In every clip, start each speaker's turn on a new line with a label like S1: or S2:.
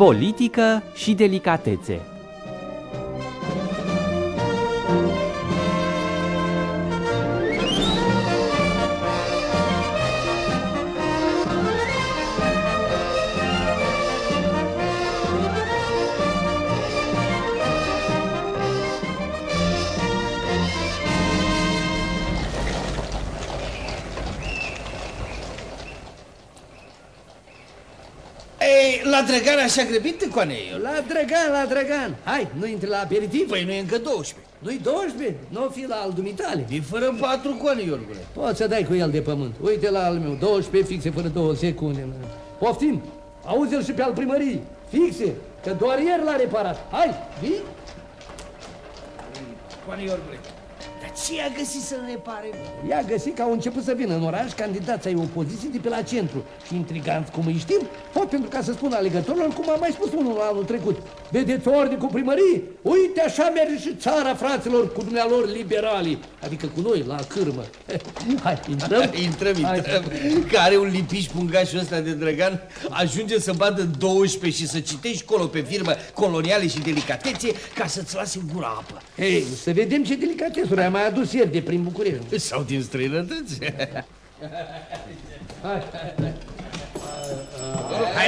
S1: Politică și delicatețe
S2: așa grăbit, Coneiu?
S3: La Drăgan, la Drăgan. Hai, nu intri la aperitiv?
S2: Păi nu e încă 12.
S3: Nu-i 12? Nu fi la al dumitale.
S2: E fără patru, Coneiu, Iorgule.
S3: Poți să dai cu el de pământ. Uite la al meu, 12 fixe fără două secunde. Mă. Poftim, auzi-l și pe al primării. Fixe, că doar ieri l-a reparat. Hai, vii?
S2: Coneiu, Iorgule. Ce a găsit să repare?
S3: I-a găsit că au început să vină în oraș candidați ai opoziției de pe la centru și intriganți, cum îi știm, tot pentru ca să spună alegătorilor, cum am mai spus unul anul trecut. Vedeți ordine cu primărie? Uite așa merge și țara fraților cu dumnealor liberali, adică cu noi, la cârmă. Hai, intrăm?
S2: intrăm, intrăm. Care un lipiș pungașul ăsta de drăgan ajunge să bată 12 și să citești colo pe firmă coloniale și delicatețe ca să-ți lase gura apă.
S3: Ei, să vedem ce delicatesuri am mai ieri de prin București.
S2: Sau din străinătăți.
S4: Hai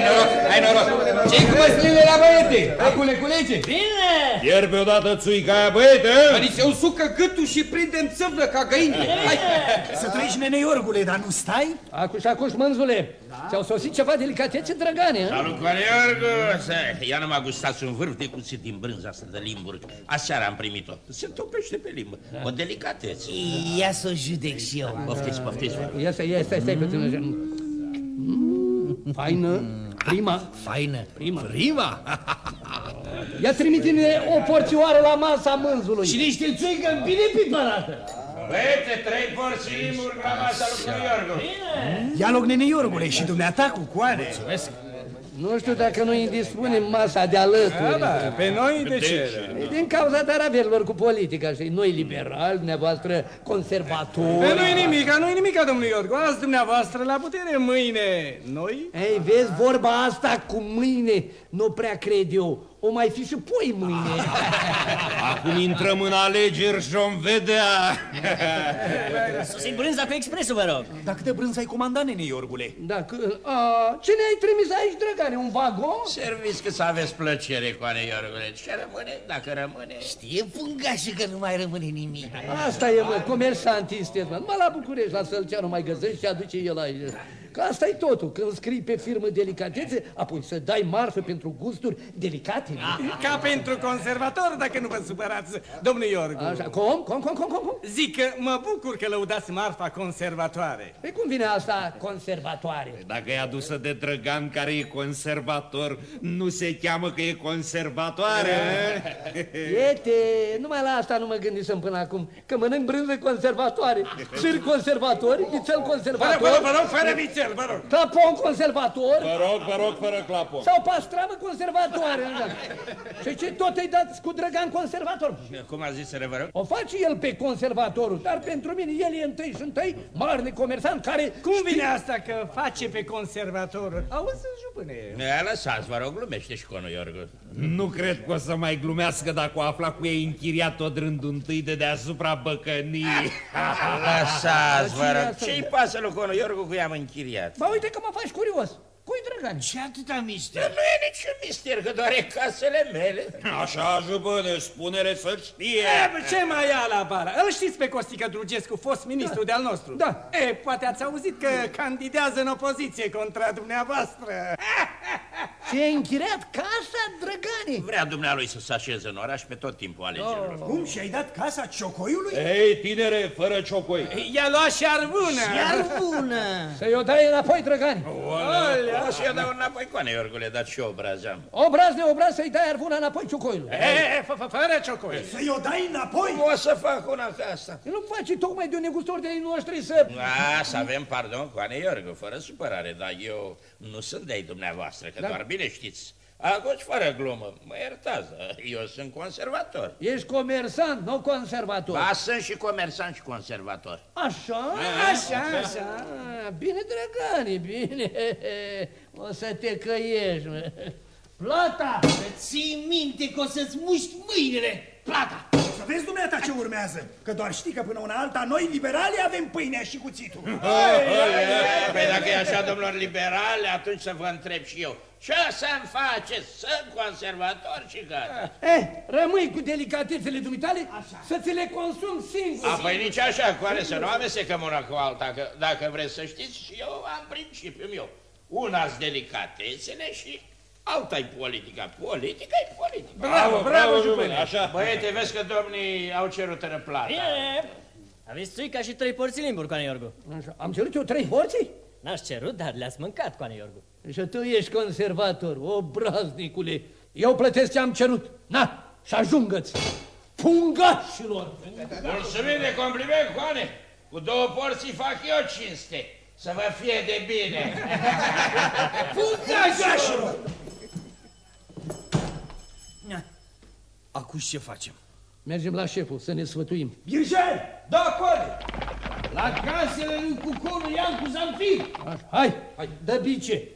S4: noroc, hai noroc! Ce-i cu măsline la băiete? Acule culege?
S5: Bine!
S4: Fierbe odată țuica aia, băiete!
S6: Ani se usucă gâtul și prindem țăvlă ca găinile. Hai!
S7: Să trăiești, nene Iorgule, dar nu stai?
S3: Acu și acuși, mânzule, da? ți-au sosit ceva delicatețe drăgane, a?
S8: Salut, Iorgu! Ia nu m-a gustat un vârf de cuțit din brânza asta de limburi. Aseară am primit-o. Se topește pe limbă. Da. O delicatețe.
S2: Ia să o judec și eu.
S8: Poftiți, poftiți.
S3: Ia să, ia, stai, stai, puțin. Faină. Prima.
S2: Faină.
S3: Prima.
S2: Prima?
S3: Ia trimite-ne o porțioară la masa mânzului.
S2: Și niște țuică bine pipărată.
S8: Băiețe, trei porții limuri la masa lui Iorgu.
S7: Bine. Ia loc, nene Iorgule, și dumneata cu coare.
S2: Mulțumesc.
S3: Nu știu dacă noi indispunem masa de alături.
S6: Da, da, pe noi de ce?
S3: Din cauza taravelor cu politica și noi liberali, dumneavoastră conservatori.
S6: Pe nu-i nimica, nu-i nimica, domnul Iorgu. Azi dumneavoastră la putere, mâine noi.
S3: Ei, vezi, vorba asta cu mâine, nu prea cred eu. O mai fi și poi mâine.
S4: Acum intrăm în alegeri și vom vedea.
S5: Susim brânza cu expresul, vă rog.
S7: Dar câte brânză ai comandat, nene Iorgule?
S3: Dacă... A, ce ne-ai trimis aici, drăgane? Un vagon?
S8: Serviți că să aveți plăcere, Coane Iorgule. Ce rămâne, dacă rămâne.
S2: Știe fungașul că nu mai rămâne nimic.
S3: Asta e, mă, comersant este, mă. Mă la București, la Sălceanu mai găsești și aduce el aici. Că asta e totul, când scrii pe firmă delicatețe, apoi să dai marfă pentru gusturi delicate.
S6: Ca pentru conservator, dacă nu vă supărați, domnul Iorgu.
S3: Așa, cum? Cum, cum, cum, cum? cum?
S6: Zic că mă bucur că lăudați marfa conservatoare.
S3: Păi cum vine asta conservatoare?
S4: Dacă e adusă de Drăgan care e conservator, nu se cheamă că e conservatoare.
S3: Iete, numai la asta nu mă gândisem până acum, că mănânc brânză conservatoare, sâr conservator, vițel
S6: Vă
S3: conservator,
S6: rog, vă rog, vă rog, fără vițel, vă rog.
S3: clapon conservator
S4: Vă rog, vă rog, fără clapon.
S3: sau pastramă conservatoare. nu știu. Și ce tot îi dați cu drăgan conservator?
S8: Cum a zis, vă rog?
S3: O face el pe conservatorul, dar pentru mine el e întâi și întâi marele comerțant care...
S6: Cum vine asta că face pe conservator? Auzi, jupâne.
S8: Ia lăsați, vă rog, glumește și conul Iorgu.
S4: Nu cred că o să mai glumească dacă o afla cu ei închiriat tot rândul întâi de deasupra băcănii.
S8: Lăsați, vă
S3: Cine
S8: rog.
S3: asta?
S8: Ce-i pasă lui conul Iorgu cu i-am închiriat?
S3: Ba uite că mă faci curios. Cui drăgan?
S2: Ce atâta mister?
S8: Dar nu e niciun mister, că doar e casele mele.
S4: Așa, jupâne, spune-le să știe.
S6: E, ce mai ia la bara? Îl știți pe Costică Drugescu, fost ministru de-al nostru?
S3: Da.
S6: E, poate ați auzit că candidează în opoziție contra dumneavoastră.
S3: Ce ai închiriat casa, drăgane?
S8: Vrea dumnealui să se așeze în oraș pe tot timpul alegerilor.
S7: Cum? Și-ai dat casa ciocoiului?
S4: Ei, tinere, fără ciocoi.
S6: I-a luat și arbună.
S2: Iar bună!
S3: Să-i o dai înapoi, drăgani.
S8: O să eu dau înapoi coane, Iorgule, dar ce obraz am.
S3: Obraz de obraz să-i dai arvuna înapoi ciucoiul.
S6: E, e, fă- fă- fără ciocoi.
S7: Să-i o dai înapoi?
S8: Cum o să fac una ca asta?
S3: El nu face tocmai de un negustor de ai noștri să...
S8: A, să avem pardon, Coane Iorgu, fără supărare, dar eu nu sunt de-ai dumneavoastră, că
S3: Da.
S8: doar bine știți. Acum, fără glumă, mă iertați, eu sunt conservator.
S3: Ești comersant, nu conservator.
S8: Ba, sunt și comerțant și conservator.
S3: Așa?
S6: Așa, așa.
S3: Ah, bine, drăgane, bine. O să te căiești. mă. Plata!
S2: Ții minte că o să-ți muști mâinile. Plata!
S7: Să vezi dumneata ce urmează, că doar știi că până una alta noi liberali avem pâinea și cuțitul.
S8: Păi dacă e așa, domnilor liberali, atunci să vă întreb și eu. Ce să-mi faceți? Sunt conservator și gata.
S3: Eh, rămâi cu delicatețele dumitale să ți le consum singur.
S8: A, păi nici așa, cu ale să nu amestecăm una cu alta, că dacă vreți să știți, și eu am principiul meu. Una-s delicatețele și alta-i politica. Politica-i politica.
S6: Bravo, bravo, jupâne.
S8: Așa. Băiete, vezi că domnii au cerut în plată.
S5: Bine! Aveți țuica și trei porți limburi, Coane Iorgu.
S3: Așa, Am cerut eu trei porții?
S5: N-aș cerut, dar le-ați mâncat, Coane Iorgu.
S3: Și tu ești conservator, obraznicule. Eu plătesc ce am cerut. Na, și ajungă-ți. Fungașilor!
S8: Mulțumim de compliment, Coane. Cu două porții fac eu cinste. Să vă fie de bine.
S2: Acum ce facem?
S3: Mergem la șeful să ne sfătuim.
S7: Birjel!
S2: Da, Coane! La casele lui Cuconu Iancu Zamfir!
S3: Așa, hai, hai, dă bice.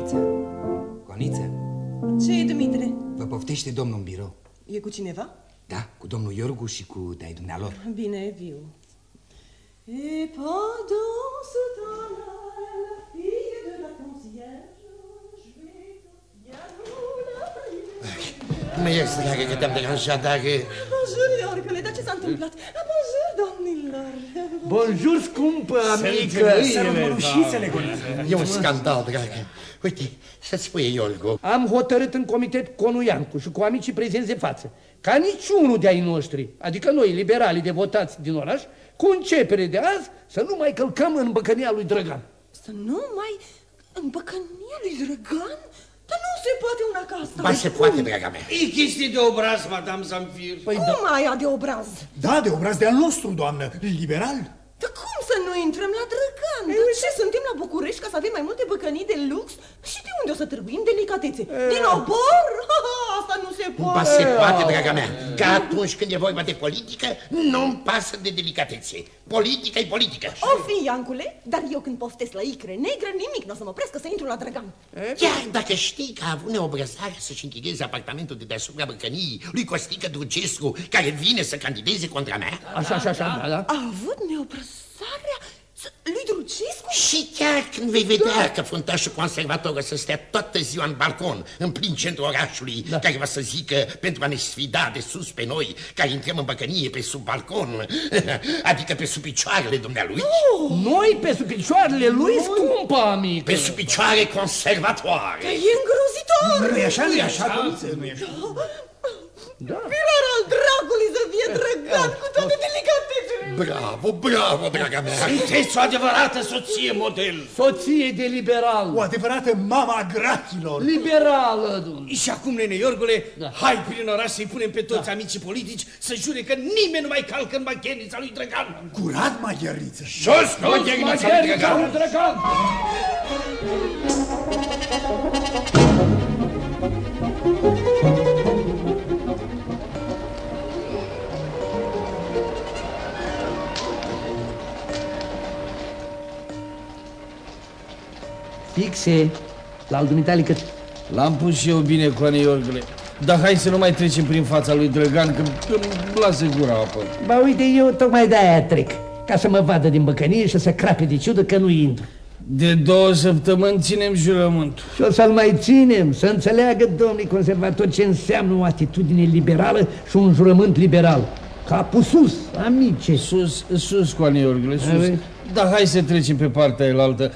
S9: Coniță, Coniță,
S10: Ce e, Dumitre?
S9: vă poftește domnul în birou.
S10: E cu cineva?
S9: Da, cu domnul Iorgu și cu de-ai dumnealor.
S10: Bine, e viu. Et pendant ce temps-là, la fille de la concierge jouait au piano la
S11: Mă ierți dacă că te-am deranjat, dar... eh,
S10: Bonjour, Iorgule, dar ce s-a întâmplat? Ah, bonjour, domnilor!
S3: Bonjour, scumpă amică!
S7: Să rămânușițele, Goniță.
S11: E un scandal, dragă. Uite, să-ți spui, Iolgo,
S3: Am hotărât în comitet Conuiancu și cu amicii prezenți de față ca niciunul de ai noștri, adică noi, liberalii de votați din oraș, cu începere de azi, să nu mai călcăm în băcănia lui Drăgan.
S10: Să nu mai îmbăcănia lui Drăgan? Dar nu se poate una ca asta.
S11: ba se poate, draga mea.
S2: E chestie de obraz, Madame Zamfir.
S3: Păi da.
S10: Cum aia de obraz?
S7: Da, de obraz de al nostru, doamnă, liberal.
S10: Dar cum să nu intrăm la Drăgan? De ce suntem la București ca să avem mai multe băcănii de lux? Și de unde o să trebuim delicatețe? Din obor? Asta nu se
S11: Ba
S10: poate.
S11: se poate, draga mea, că atunci când e vorba de politică, nu-mi pasă de delicatețe. Politica e politică.
S10: O fi, Iancule, dar eu când poftesc la icre negră, nimic nu o să mă oprească să intru la Drăgan.
S11: Chiar dacă știi că a avut neobrăzare să-și închirieze apartamentul de deasupra băcăniei lui Costică Drucescu, care vine să candideze contra mea,
S3: Așa, așa, așa, da, da.
S10: A avut neobrăsarea să- lui Drucescu?
S11: Și chiar când vei vedea că fruntașul conservator o să stea toată ziua în balcon, în plin centrul orașului, da. care va să zică pentru a ne sfida de sus pe noi, care intrăm în băcănie pe sub balcon, adică pe sub picioarele dumnealui,
S3: Noi pe sub picioarele lui, scumpă amică.
S11: pe sub picioare conservatoare.
S10: E îngrozitor!
S7: Nu e așa, nu e așa, Goniță, nu e așa.
S10: Pilar al dragului să fie Drăgan cu toate delicatețele.
S11: Bravo, bravo, draga mea!
S2: Sunteți o adevărată soție model.
S3: Soție de liberal.
S7: O adevărată mama grachilor.
S3: Liberală, domnule.
S2: Și acum, nene Iorgule,
S3: Da.
S2: hai prin oraș să-i punem pe toți amicii politici să jure că nimeni nu mai calcă în machenița lui Drăgan.
S7: Curat, maghiariță.
S11: Jos, nu
S3: Maghiarița lui Drăgan. Fixe, la al dumitale cât?
S2: L-am pus și eu bine, Coane Iorgule. Dar hai să nu mai trecem prin fața lui Drăgan, că, că îmi lasă gura apă.
S3: Ba uite, eu tocmai de-aia trec, ca să mă vadă din băcănie și să crape de ciudă că nu intru.
S2: De două săptămâni ținem jurământul.
S3: Și o să-l mai ținem, să înțeleagă domnii conservatori ce înseamnă o atitudine liberală și un jurământ liberal. Capul sus, amice.
S2: Sus, sus, Coane Iorgule, sus.
S3: Hai.
S2: Dar hai să trecem pe partea elaltă.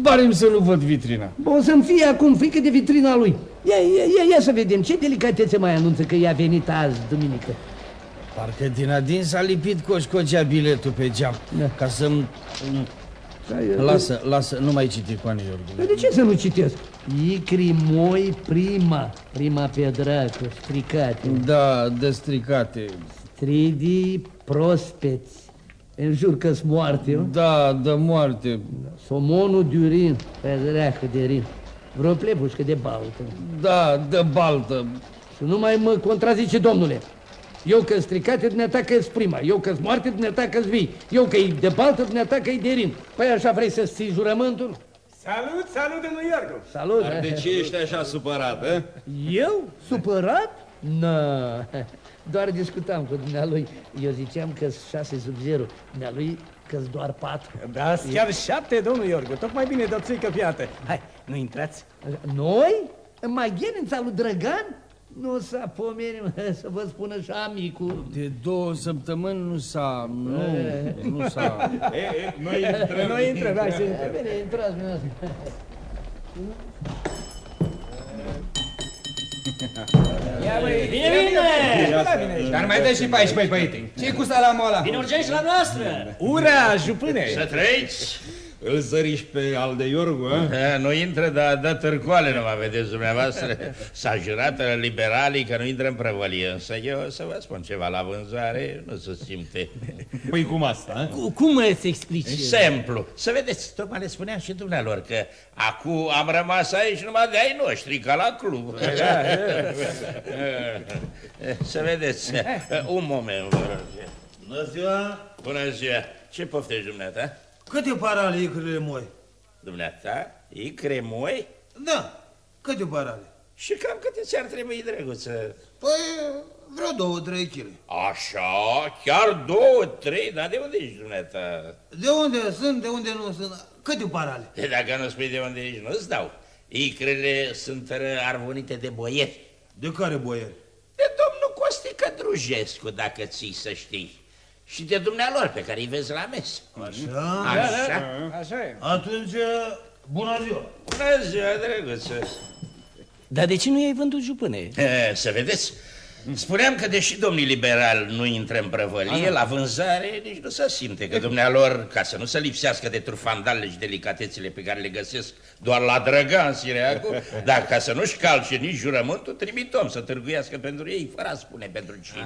S2: Barem să nu văd vitrina.
S3: O să-mi fie acum frică de vitrina lui. Ia, ia, ia, ia să vedem ce delicatețe mai anunță că i-a venit azi, duminică.
S2: Parcă din adins a lipit coșcocea biletul pe geam.
S3: Da.
S2: Ca să-mi... Lasă, lasă, nu mai citi, Coane Iorgu.
S3: De ce să nu citesc? Icri moi prima, prima pe dracu, stricate.
S2: Da, de stricate.
S3: Stridi prospeți. În jur că moarte, eu?
S2: Da, de moarte.
S3: Somonul durin, pe dracu de rin. Vreo plebușcă de baltă.
S2: Da, de baltă.
S3: Și nu mai mă contrazice, domnule. Eu că stricate, dumneata că prima. Eu că moarte, dumneata că vii. Eu că e de baltă, dumneata că e de rin. Păi așa vrei să ții jurământul?
S6: Salut, salut, domnul Iorgu!
S3: Salut!
S4: Dar de ce ești așa supărat, eh?
S3: Eu? Supărat? Nu, doar discutam cu dumnealui. Eu ziceam că 6 sub 0, dumnealui că doar 4.
S6: Da, chiar șapte, domnul Iorgu, tocmai bine de o țuică piată. Hai, nu intrați?
S3: Noi? În Magherența lui Drăgan? Nu s-a pomenit, să vă spună și amicul.
S2: De două săptămâni nu s-a... Nu, nu s-a...
S4: E, e, noi intrăm.
S6: Noi intrăm, hai să intrăm.
S3: Bine, intrați, dumneavoastră.
S6: Ia, băi,
S5: Bine, bine!
S6: Dar mai dă și pe aici, băi, băiete. ce cu salamul ăla?
S5: Vin urgent și la noastră!
S6: Ura, jupâne!
S8: Să trăiți!
S4: Îl zăriși pe al de Iorgu, eh?
S8: A, nu intră, dar dă târcoale, nu mă vedeți dumneavoastră. S-a jurat liberalii că nu intră în prăvălie, însă eu să vă spun ceva la vânzare, nu se simte.
S4: Păi cum asta, eh?
S3: Cu, cum se explici?
S8: Simplu. Să vedeți, tocmai le spuneam și dumnealor că acum am rămas aici numai de ai noștri, ca la club. Să vedeți, un moment, vă rog.
S12: Bună ziua!
S8: Bună ziua. Ce poftești dumneata?
S12: Câte parale icrele moi?
S8: Dumneata? Icre moi?
S12: Da, câte parale?
S8: Și cam câte ți-ar trebui, drăguță?
S12: Păi, vreo două, trei chile.
S8: Așa, chiar două, trei, dar de unde ești dumneata?
S12: De unde sunt, de unde nu sunt? Câte parale?
S8: De dacă nu spui de unde ești, nu-ți dau. Icrele sunt uh, arvonite de boieri.
S12: De care boieri?
S8: De domnul Costică Drujescu, dacă ții să știi. Și de dumnealor pe care îi vezi la mes.
S12: Așa?
S8: Așa?
S6: Așa e.
S12: Atunci, bună ziua!
S8: Bună ziua, drăguță.
S1: Dar de ce nu i-ai vândut jupâne?
S8: E, să vedeți, spuneam că deși domnii liberali nu intră în prăvălie, la vânzare nici nu se simte că dumnealor, ca să nu se lipsească de trufandalele și delicatețele pe care le găsesc doar la Drăgan, Sireacu, dar ca să nu-și calce nici jurământul, trimit om să târguiască pentru ei, fără a spune pentru cine.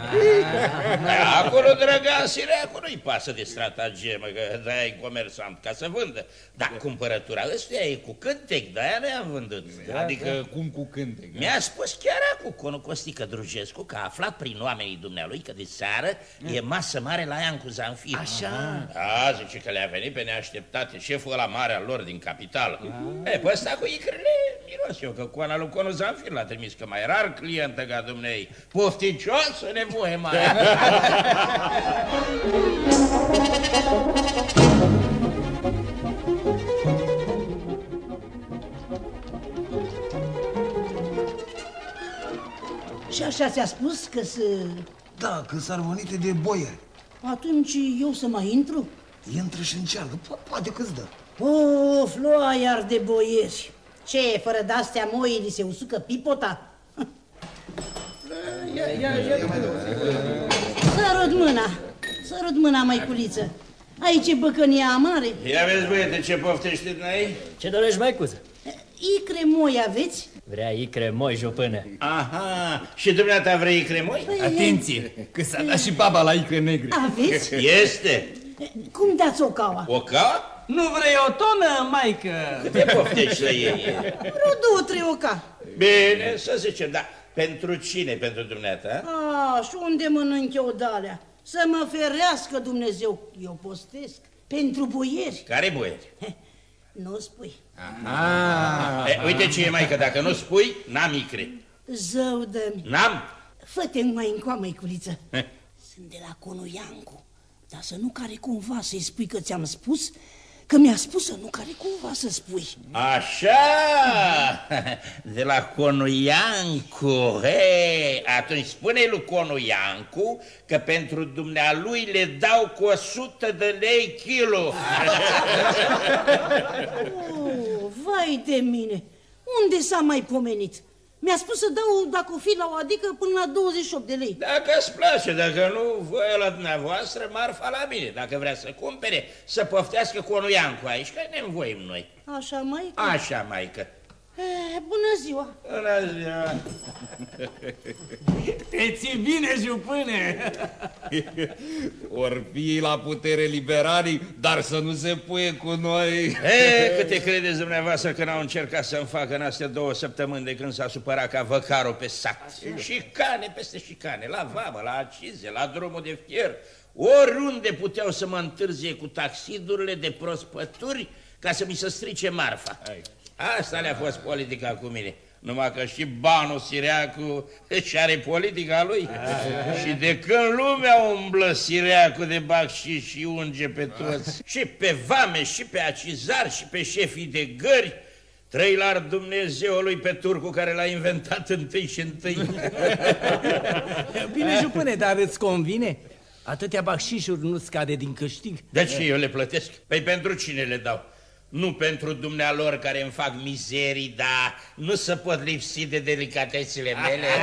S8: E, Acolo Drăgan, Sireacu nu-i pasă de stratagemă, că de e comerțant, ca să vândă. Dar cumpărătura ăstuia e cu cântec, de-aia nu i-am vândut.
S4: Adică cum cu cântec?
S8: Mi-a spus chiar acum conul Costică Drugescu că a aflat prin oamenii dumnealui că de seară e masă mare la Iancu Zanfir.
S1: Așa.
S8: Da, zice că le-a venit pe neașteptate șeful ăla mare al lor din capitală. E, pe ăsta cu icrele miros eu, că coana lui conul Zanfir l-a trimis, că mai rar clientă ca dumnei. Pofticioasă nevoie mai.
S10: așa ți-a spus că să...
S12: Da, că s-ar venite de boieri.
S10: Atunci eu să mai intru?
S12: Intră și încearcă, po- poate că-ți dă.
S10: Of, lua iar de boieri. Ce, fără de-astea moi li se usucă pipota? Sărut mâna, sărut mâna, măiculiță. Aici e băcănia mare.
S8: Ia vezi, băiete, ce poftești dumnei?
S5: Ce dorești, maicuță?
S10: Icre moi aveți?
S5: Vrea icre moi jupână.
S8: Aha, și dumneata vrei icre moi?
S10: Păi,
S4: Atenție, că s-a dat și baba la icre negre.
S10: Aveți?
S8: Este.
S10: Cum dați o caua?
S8: O ca?
S1: Nu vrei o tonă, maică?
S8: Câte poftești să iei?
S10: Vreo două, trei oca.
S8: Bine, să zicem, dar pentru cine? Pentru dumneata?
S10: A, și unde mănânc eu dalea? Să mă ferească Dumnezeu, eu postesc. Pentru boieri.
S8: Care boieri?
S10: Nu spui.
S8: Ah. E, uite ce e, mai că dacă nu spui, n-am icre.
S10: Zău de
S8: N-am?
S10: Fă-te mai încoa, măiculiță. Sunt de la conul Iancu. Dar să nu care cumva să-i spui că ți-am spus, că mi-a spus să nu care cumva să spui.
S8: Așa, de la Conuiancu. He, atunci spune lui Conuiancu că pentru dumnealui le dau cu 100 de lei kilo.
S10: Oh, vai de mine! Unde s-a mai pomenit? Mi-a spus să dau, dacă o fi la o adică, până la 28 de lei.
S8: Dacă îți place, dacă nu, voie la dumneavoastră, marfa la mine. Dacă vrea să cumpere, să poftească cu unul Iancu aici, că ne învoim noi.
S10: Așa, mai?
S8: Așa, maică.
S10: Eh, bună ziua!
S8: Bună ziua!
S1: Te ții bine, jupâne!
S4: Or fi la putere liberalii, dar să nu se puie cu noi.
S8: E, câte credeți dumneavoastră că n-au încercat să-mi facă în astea două săptămâni de când s-a supărat ca văcarul pe sat? Șicane peste șicane, la vamă, la acize, la drumul de fier. Oriunde puteau să mă întârzie cu taxidurile de prospături ca să mi se strice marfa. Asta le-a fost politica cu mine. Numai că și banul Sireacu și are politica lui. și de când lumea umblă Sireacu de bacși și unge pe toți, și pe vame, și pe acizari, și pe șefii de gări, Trăilar Dumnezeului pe turcu care l-a inventat întâi și întâi.
S1: Bine, jupâne, dar îți convine? Atâtea bacșișuri nu scade din câștig.
S8: De ce eu le plătesc? Păi pentru cine le dau? Nu pentru dumnealor care îmi fac mizerii, dar nu se pot lipsi de delicatețile mele.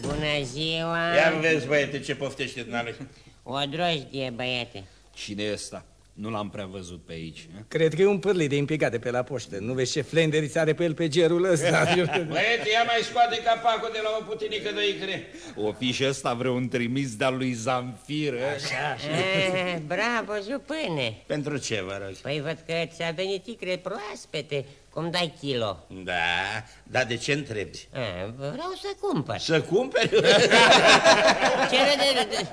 S13: Bună ziua!
S8: Ia vezi, băiete, ce poftește dumnealui.
S13: O drojdie, băiete.
S4: Cine e ăsta? Nu l-am prea văzut pe aici. eh?
S1: Cred că e un pârlit de implicat de pe la poștă. Nu vezi ce flenderiți are pe el pe gerul ăsta?
S8: Băiete, ia mai scoate capacul de la o putinică de icre.
S4: O fi și ăsta vreun trimis de-al lui Zamfir, eh?
S1: Așa,
S13: Eh, bravo, jupâne!
S8: Pentru ce, vă rog?
S13: Păi văd că ți-a venit icre proaspete. Cum dai kilo?
S8: Da, dar de ce întrebi?
S13: Eh, vreau să cumpăr.
S8: Să cumperi?
S13: Ce râde, de,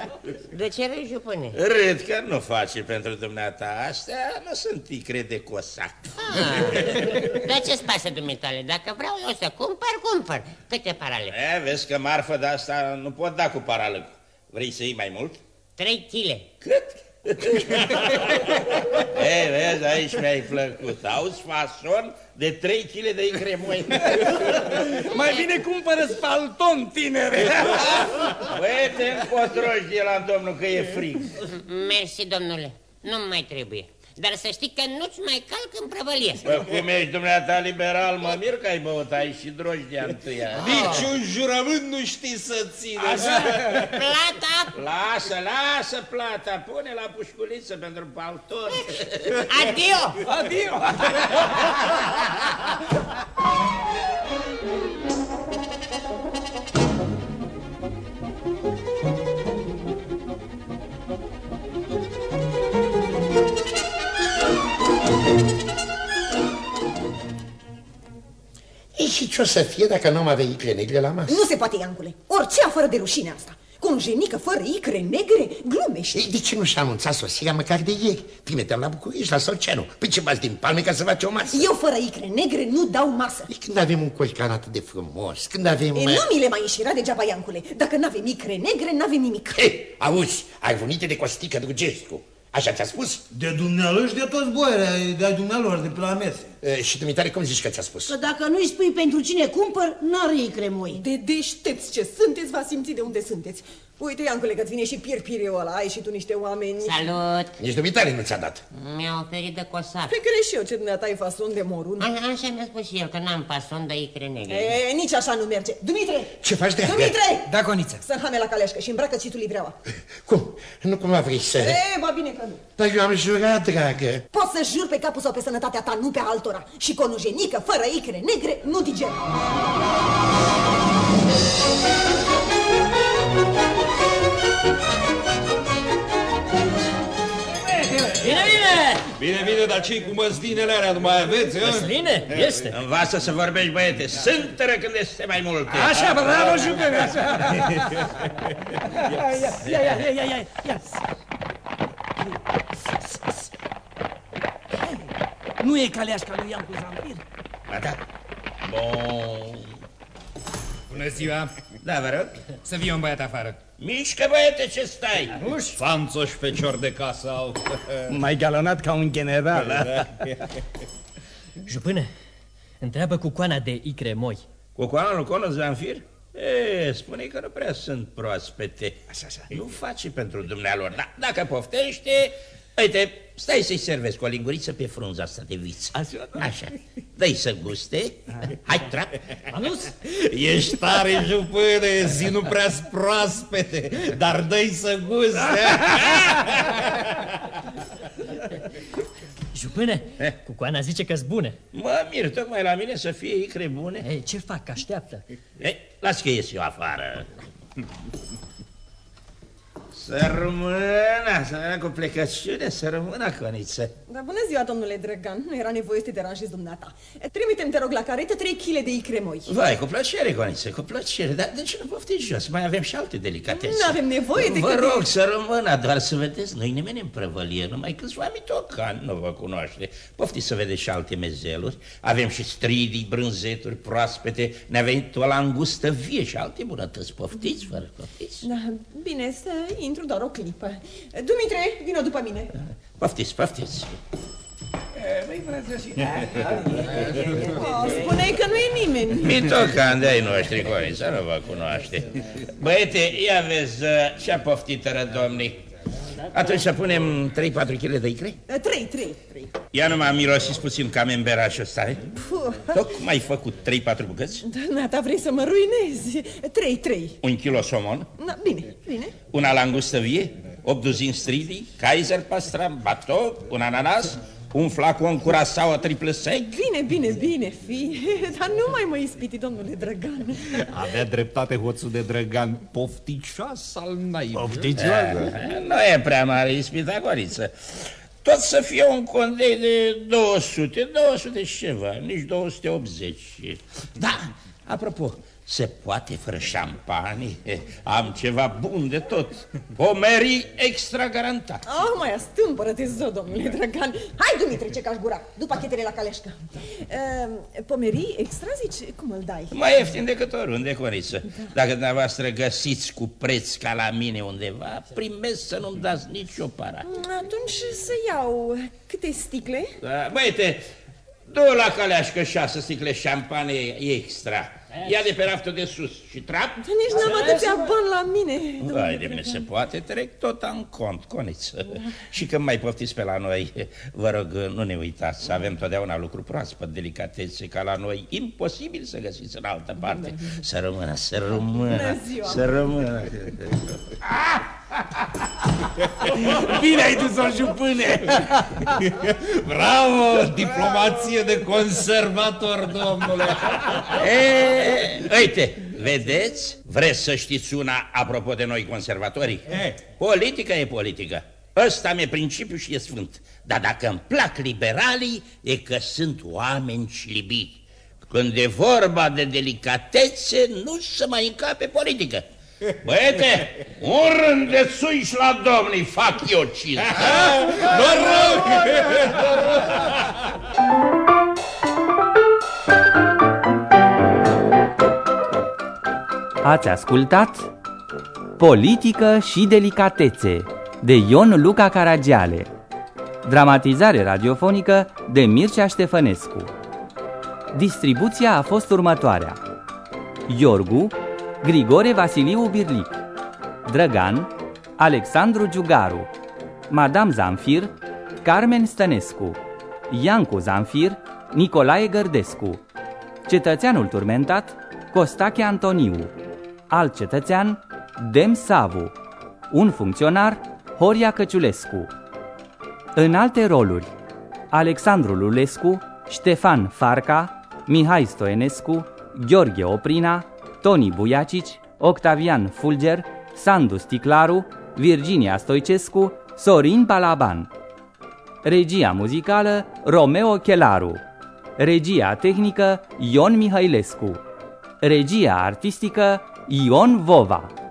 S13: de ce râzi, jupâne?
S8: Râd că nu face pentru dumneata astea, nu sunt icre de cosac.
S13: Ah, dar ce-ți pasă, dumitale? Dacă vreau eu să cumpăr, cumpăr. Câte parale?
S8: E, vezi că marfă de asta nu pot da cu parală. Vrei să iei mai mult?
S13: Trei chile.
S8: Cât? Ei, vezi, aici mi-ai plăcut. Auzi fason de 3 kg de icre moi.
S1: Mai bine cumpără spalton, tinere!
S8: Băi, te împotroși de la domnul că e frig.
S13: Mersi, domnule. Nu mai trebuie. Dar să știi că nu-ți mai calc în prăvălie.
S8: Bă, cum ești dumneata liberal, mă mir că ai băut aici și drojdea întâia.
S4: Niciun jurământ nu știi să ține.
S8: Așa?
S13: Plata?
S8: Lasă, lasă plata, pune la pușculiță pentru palton.
S13: Adio!
S1: Adio!
S11: Ei, și ce o să fie dacă nu am avea icre negre la masă?
S10: Nu se poate, Iancule. Orice afară de rușine asta. Cu o jenică fără icre negre, glumești.
S11: Ei, de ce nu și-a anunțat sosirea măcar de ieri? Trimiteam la București, la Sorceanu. Păi ce bați din palme ca să faci o masă?
S10: Eu fără icre negre nu dau masă.
S11: Ei, când avem un colcan atât de frumos, când avem...
S10: E, nu mi le mai înșira degeaba, Iancule. Dacă n-avem icre negre, n-avem nimic.
S11: Hei, auzi, arvunite de Costică Drugescu. Așa ți-a spus?
S12: De dumnealor și de toți boieri, de dumnealor, de pe la mese.
S11: E, și dumitare, cum zici că ți-a spus?
S10: Că dacă nu-i spui pentru cine cumpăr, n-are icre moi. De deștepți ce sunteți, va simți de unde sunteți. Uite, Iancule, că-ți vine și pirpiriul ăla, ai și tu niște oameni...
S13: Salut!
S11: Nici dumitare nu ți-a dat.
S13: Mi-a oferit de cosac.
S10: Pe care și eu ce dumneata ai fason de morun.
S13: A, așa mi-a spus și el, că n-am pason de icre negre.
S10: E, nici așa nu merge. Dumitre!
S11: Ce faci de
S10: Dumitre!
S1: Da, Coniță.
S10: Să hame la caleașcă și îmbracă și tu livreaua.
S11: Cum? Nu cumva vrei să...
S10: E, ba bine că nu.
S11: Dar eu am jurat, dragă.
S10: Poți să jur pe capul sau pe sănătatea ta, nu pe altora. Și conujenică, fără icre negre, nu diger.
S5: Bine, bine!
S4: Bine, bine, dar ce cu măslinele alea nu mai aveți, eh?
S5: Măsline? Este.
S8: Învață să vorbești, băiete. Sânteră când este mai multe.
S1: Așa, bravo, jupâne, așa! Ia, ia, ia, ia, ia, ia, ia. Nu e caleașca lui Iancu Zampir?
S8: Ba da. Bun.
S4: Bună ziua!
S8: Da, vă rog.
S4: Să fie un băiat afară.
S8: Mișcă, băiete, ce stai?
S4: Uși, fanțoși pe cior de casă au.
S1: Mai galonat ca un general.
S4: Da.
S5: Jupâne, întreabă cu coana de icre moi.
S8: Cu coana lui Conă Zanfir? E, spune că nu prea sunt proaspete.
S1: Așa, așa.
S8: Nu face pentru dumnealor. Da, dacă poftește, Uite, stai să-i servesc o linguriță pe frunza asta de viță.
S1: Așa?
S8: Așa. Dă-i să guste. Hai, trap.
S5: Anus?
S4: Ești tare, jupâne, zi nu prea proaspete, dar dă-i să guste.
S5: Jupâne, Cucoana zice că-s bune.
S8: Mă mir tocmai la mine să fie icre bune.
S5: Ei, ce fac? Așteaptă.
S8: Ei, las că ies eu afară. Să rămână, să rămână cu plecăciune, să rămână, coniță.
S10: Da, bună ziua, domnule Drăgan. Nu era nevoie să te deranjezi dumneata. Trimite-mi, te rog, la caretă 3 kg de icre moi.
S8: Vai, cu plăcere, coniță, cu plăcere. Dar de ce nu poftiți jos? Mai avem și alte delicatese.
S10: Nu avem nevoie de
S8: Vă rog să rămână, doar să vedeți, noi nimeni în prăvălie, numai câțiva mitocani nu vă cunoaște. Poftiți să vedeți și alte mezeluri. Avem și stridii, brânzeturi proaspete, ne-a venit o langustă vie și alte bunătăți. Poftiți, vă rog, poftiți.
S10: Da, bine, să intru doar o clipă. Dumitre, vină după mine.
S8: Poftiți, poftiți.
S6: Băi, frate, și...
S10: Oh, spuneai că nu e nimeni.
S8: Mitocan de ai noștri, Coniță, nu vă cunoaște. Băiete, ia vezi uh, ce-a poftit rădomnii. Atunci să punem 3-4 kg de icre?
S10: Trei, trei, trei.
S8: Ia numai mirosiți puțin camemberașul ăsta, e?
S10: Puh.
S8: Tocmai ai făcut 3-4 bucăți?
S10: Dumneata vrei să mă ruinezi? Trei, trei.
S8: Un kilo somon,
S10: Na, bine, bine.
S8: una langustă vie, 8 duzini stridii, Kaiser pastram, bato, un ananas, un flacon curasau triple sec.
S10: Bine, bine, bine, fi. Dar nu mai mă ispiti, domnule Drăgan.
S4: Avea dreptate hoțul de drăgan, pofticioas al naibii.
S8: Nu e prea mare ispita, Coriță. Tot să fie un condei de 200, 200 și ceva, nici 280. Da, apropo, se poate fără șampanie? Am ceva bun de tot. Pomeri extra garantat.
S10: Ah, mai astâmpără-te, zo, domnule Drăgan. Hai, Dumitru, ce cași gura. Du pachetele la caleșcă. Uh, pomerii extra, zici? Cum îl dai?
S8: Mai ieftin decât oriunde, Coriță. Dacă dumneavoastră găsiți cu preț ca la mine undeva, primesc să nu-mi dați nicio para.
S10: Atunci să iau câte sticle?
S8: Da, băiete, du la caleașcă șase sticle șampanie extra. Ia de pe raftul de sus și trap.
S10: Nici n-am atâția bani la mine.
S8: Vai de mine se poate, trec tot în cont, coniță. Și când mai poftiți pe la noi, vă rog, nu ne uitați, avem totdeauna lucru proaspăt, delicatețe ca la noi, imposibil să găsiți în altă parte. Să rămână, să rămână,
S10: Bună ziua.
S8: să rămână.
S6: Bine ai dus-o, jupâne!
S4: Bravo, diplomație de conservator, domnule.
S8: E, uite, vedeți? Vreți să știți una apropo de noi conservatorii? Politica e politică. Ăsta mi-e principiu și e sfânt. Dar dacă îmi plac liberalii, e că sunt oameni șlibi. Când e vorba de delicatețe, nu se mai încape politică. Băiete, un rând de suiși la domnii, fac eu cinste.
S4: Noroc!
S14: Ați ascultat Politică și delicatețe de Ion Luca Caragiale. Dramatizare radiofonică de Mircea Ștefănescu. Distribuția a fost următoarea. Iorgu Grigore Vasiliu Birlic. Drăgan Alexandru Giugaru. Madame Zamfir Carmen Stănescu. Iancu Zamfir Nicolae Gărdescu. Cetățeanul turmentat Costache Antoniu Alt cetățean Dem Savu Un funcționar Horia Căciulescu. În alte roluri Alexandru Lulescu Ștefan Farca Mihai Stoenescu Gheorghe Oprina Toni Buiacici Octavian Fulger Sandu Sticlaru Virginia Stoicescu Sorin Balaban. Regia muzicală Romeo Chelaru. Regia tehnică Ion Mihailescu. Regia artistică Ion Vova